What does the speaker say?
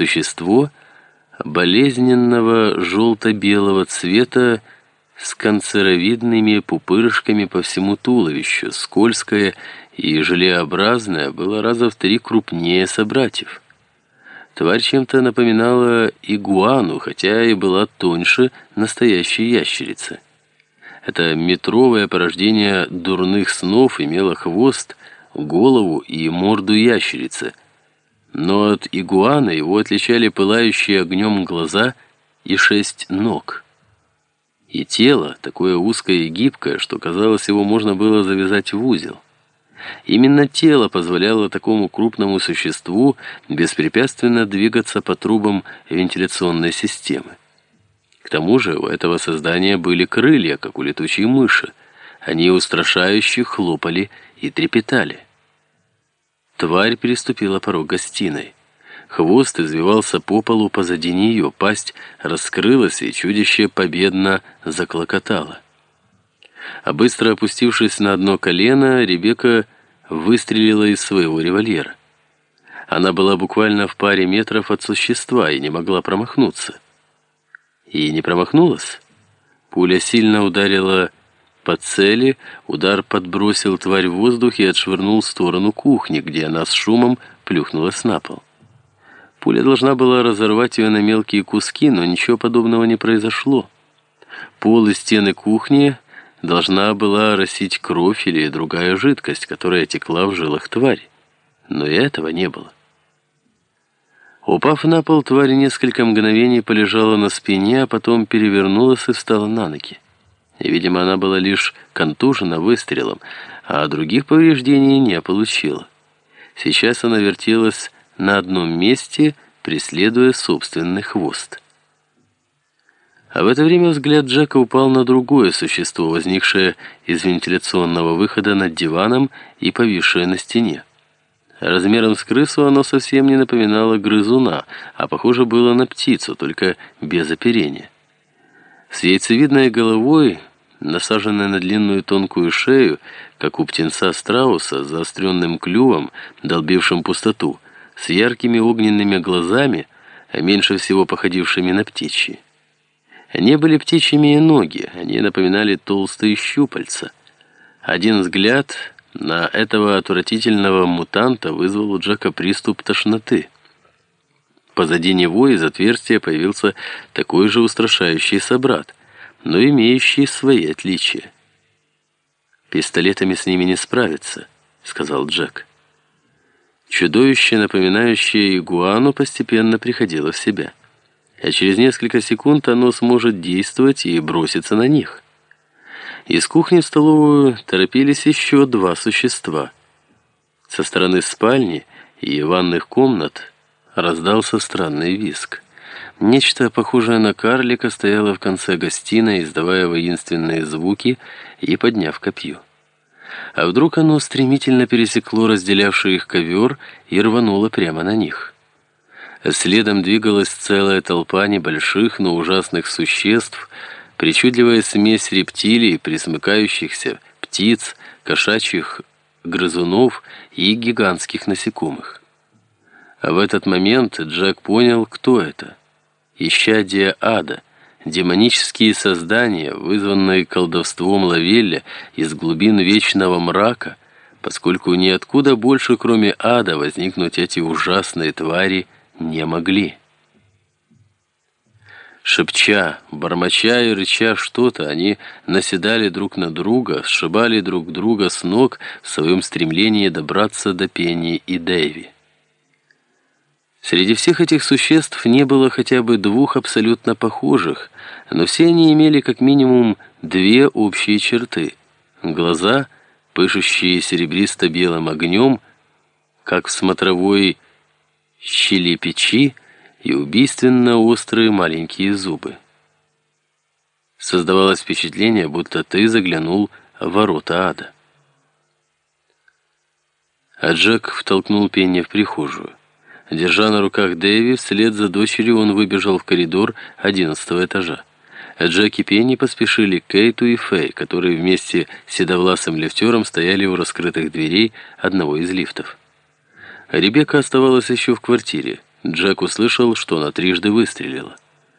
существо болезненного желто-белого цвета с канцеровидными пупырышками по всему туловищу, скользкое и желеобразное, было раза в три крупнее собратьев. Тварь чем-то напоминала игуану, хотя и была тоньше настоящей ящерицы. Это метровое порождение дурных снов имело хвост, голову и морду ящерицы. Но от игуана его отличали пылающие огнем глаза и шесть ног. И тело, такое узкое и гибкое, что, казалось, его можно было завязать в узел. Именно тело позволяло такому крупному существу беспрепятственно двигаться по трубам вентиляционной системы. К тому же у этого создания были крылья, как у летучей мыши. Они устрашающе хлопали и трепетали. Тварь переступила порог гостиной. Хвост извивался по полу позади нее, пасть раскрылась, и чудище победно заклокотало. А быстро опустившись на одно колено, Ребекка выстрелила из своего револьвера. Она была буквально в паре метров от существа и не могла промахнуться. И не промахнулась. Пуля сильно ударила по цели, удар подбросил тварь в воздух и отшвырнул в сторону кухни, где она с шумом плюхнулась на пол. Пуля должна была разорвать ее на мелкие куски, но ничего подобного не произошло. Пол и стены кухни должна была росить кровь или другая жидкость, которая текла в жилах твари. Но и этого не было. Упав на пол, тварь несколько мгновений полежала на спине, а потом перевернулась и встала на ноги. Видимо, она была лишь контужена выстрелом, а других повреждений не получила. Сейчас она вертелась на одном месте, преследуя собственный хвост. А в это время взгляд Джека упал на другое существо, возникшее из вентиляционного выхода над диваном и повисшее на стене. Размером с крысу оно совсем не напоминало грызуна, а похоже было на птицу, только без оперения. С яйцевидной головой, насаженной на длинную тонкую шею, как у птенца страуса, с заостренным клювом, долбившим пустоту, с яркими огненными глазами, а меньше всего походившими на птичьи. Не были птичьими и ноги, они напоминали толстые щупальца. Один взгляд на этого отвратительного мутанта вызвал у Джека приступ тошноты. Позади него из отверстия появился такой же устрашающий собрат, но имеющий свои отличия. «Пистолетами с ними не справиться», — сказал Джек. Чудовище, напоминающее игуану, постепенно приходило в себя. А через несколько секунд оно сможет действовать и броситься на них. Из кухни в столовую торопились еще два существа. Со стороны спальни и ванных комнат раздался странный визг. Нечто похожее на карлика стояло в конце гостиной, издавая воинственные звуки и подняв копье. А вдруг оно стремительно пересекло разделявший их ковер и рвануло прямо на них. Следом двигалась целая толпа небольших, но ужасных существ, причудливая смесь рептилий, присмыкающихся, птиц, кошачьих грызунов и гигантских насекомых. А в этот момент Джек понял, кто это. Исчадие ада, демонические создания, вызванные колдовством Лавелля из глубин вечного мрака, поскольку ниоткуда больше, кроме ада, возникнуть эти ужасные твари не могли. Шепча, бормоча и рыча что-то, они наседали друг на друга, сшибали друг друга с ног в своем стремлении добраться до Пенни и Дэви. Среди всех этих существ не было хотя бы двух абсолютно похожих, но все они имели как минимум две общие черты. Глаза, пышущие серебристо-белым огнем, как в смотровой щели печи, и убийственно острые маленькие зубы. Создавалось впечатление, будто ты заглянул в ворота ада. А Джек втолкнул Пенни в прихожую. Держа на руках Дэви, вслед за дочерью он выбежал в коридор одиннадцатого этажа. Джек и Пенни поспешили к Кейту и Фэй, которые вместе с седовласым лифтером стояли у раскрытых дверей одного из лифтов. Ребекка оставалась еще в квартире. Джек услышал, что она трижды выстрелила.